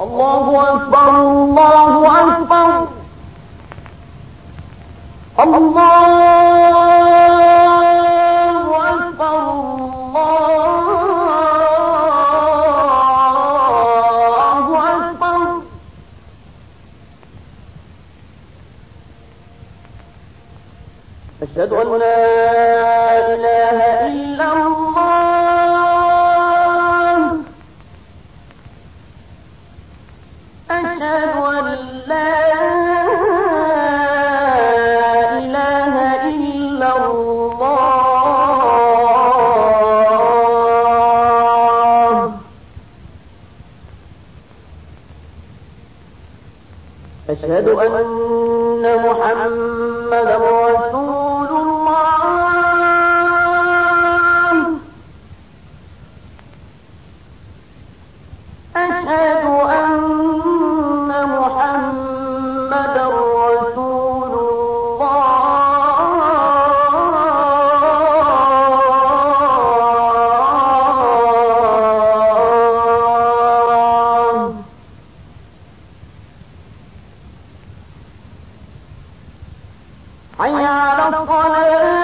الله أكبر الله أكبر. الله أشهد أن لا إله أشهد أن محمدا 哎呀，老婆嘞！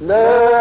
لا